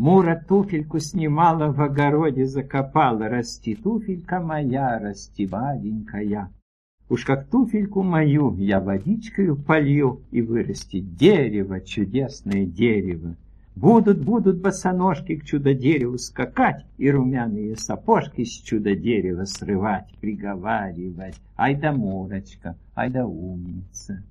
Мура туфельку снимала, в огороде закопала. Расти, туфелька моя, расти, маленькая. Уж как туфельку мою я водичкою полью, И вырастет дерево, чудесное дерево. Будут, будут босоножки к чудо-дереву скакать И румяные сапожки с чудо-дерева срывать, Приговаривать, ай да Мурочка, ай да умница.